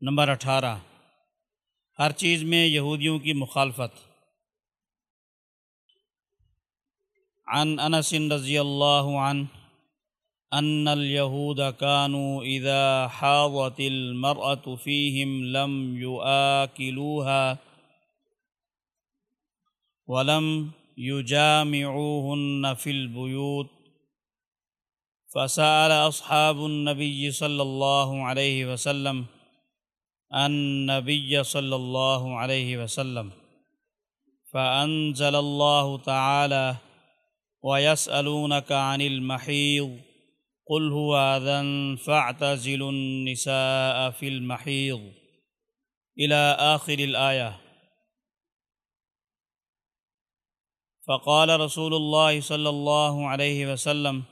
Number اٹھارہ۔ ہر چیز میں یہودیوں کی مخالفت۔ عن انس رضی اللہ عنہ ان اليهود كانوا اذا حاضت المرأة فيهم لم يآكلوها ولم يجامعوهن في البيوت فسأل أصحاب النبي صلى الله عليه وسلم النبي صلى الله عليه وسلم فأنزل الله تعالى ويسألونك عن المحيض قل هو أذن فاعتزلوا النساء في المحيض. إلى آخر الآية. فقال رسول الله صلى الله عليه وسلم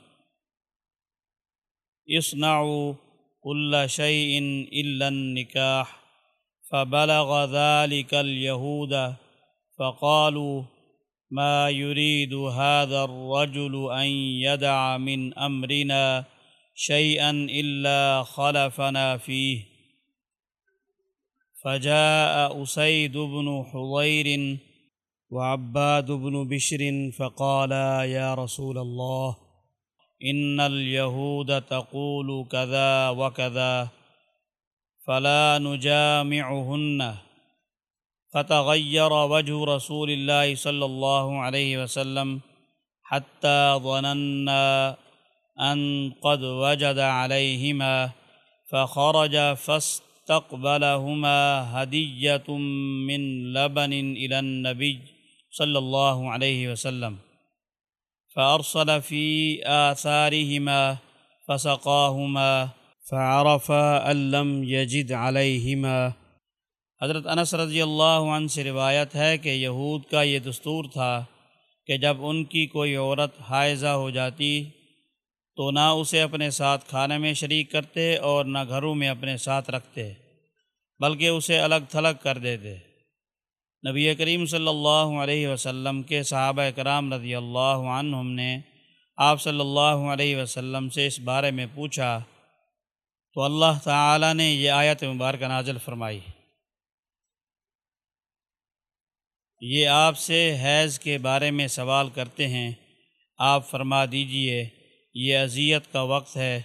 اصنعوا كل شيء إلا النكاح. فبلغ ذلك اليهود فقالوا ما يريد هذا الرجل أن يدع من أمرنا شيئا إلا خلفنا فيه. فجاء أسيد بن حضير وعباد بن بشر فقالا يا رسول الله. ان اليهود تقول كذا وكذا فلا نجامعهن فتغير وجه رسول الله صلى الله عليه وسلم حتى ظننا أن قد وجد عليهما فخرج فاستقبلهما هدية من لبن إلى النبي صلى الله عليه وسلم فأرسل في آثارهما فسقاهما فعرف أن لم يجد عليهما۔ حضرت انس رضی اللہ عنہ سے روایت ہے کہ یہود کا یہ دستور تھا کہ جب ان کی کوئی عورت حائضہ ہو جاتی تو نہ اسے اپنے ساتھ کھانے میں شریک کرتے اور نہ گھروں میں اپنے ساتھ رکھتے، بلکہ اسے الگ تھلگ کر دیتے۔ نبی کریم صلی اللہ علیہ وسلم کے صحابہ کرام رضی اللہ عنہم نے آپ صلی اللہ علیہ وسلم سے اس بارے میں پوچھا، تو اللہ تعالی نے یہ آیت مبارکہ نازل فرمائی۔ یہ آپ سے حیض کے بارے میں سوال کرتے ہیں۔ آپ فرما دیجیے، یہ اذیت کا وقت ہے۔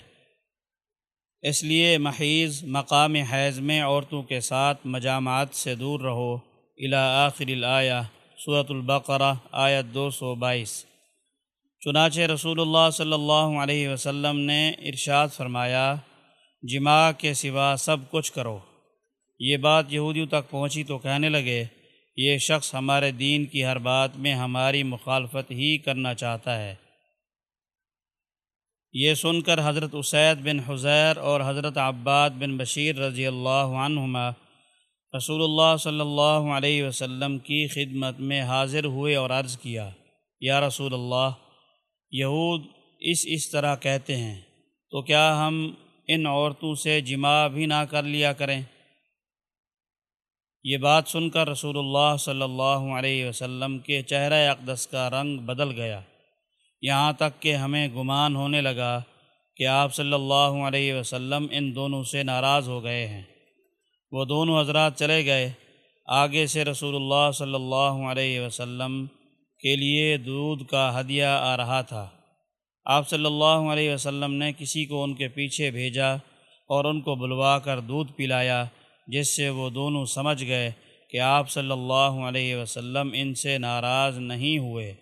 اس لیے محیض مقام حیض میں عورتوں کے ساتھ مجامعات سے دور رہو۔ الى آخر الآیہ صورت البقرہ، آیت دو سو بائیس۔ چنانچہ رسول اللہ صلی اللہ علیہ وسلم نے ارشاد فرمایا جمع کے سوا سب کچھ کرو۔ یہ بات یہودیوں تک پہنچی تو کہنے لگے، یہ شخص ہمارے دین کی ہر بات میں ہماری مخالفت ہی کرنا چاہتا ہے۔ یہ سن کر حضرت اسید بن حضیر اور حضرت عباد بن بشیر رضی اللہ عنہما رسول اللہ صلی اللہ علیہ وسلم کی خدمت میں حاضر ہوئے اور عرض کیا، یا رسول اللہ، یہود اس اس طرح کہتے ہیں، تو کیا ہم ان عورتوں سے جمع بھی نہ کر لیا کریں؟ یہ بات سن کر رسول اللہ صلی اللہ علیہ وسلم کے چہرہ اقدس کا رنگ بدل گیا۔ یہاں تک کہ ہمیں گمان ہونے لگا کہ آپ صلی اللہ علیہ وسلم ان دونوں سے ناراض ہو گئے ہیں۔ وہ دونوں حضرات چلے گئے۔ آگے سے رسول اللہ صلی اللہ علیہ وسلم کے لیے دودھ کا ہدیہ آ رہا تھا۔ آپ صلی اللہ علیہ وسلم نے کسی کو ان کے پیچھے بھیجا اور ان کو بلوا کر دودھ پلایا، جس سے وہ دونوں سمجھ گئے کہ آپ صلی اللہ علیہ وسلم ان سے ناراض نہیں ہوئے۔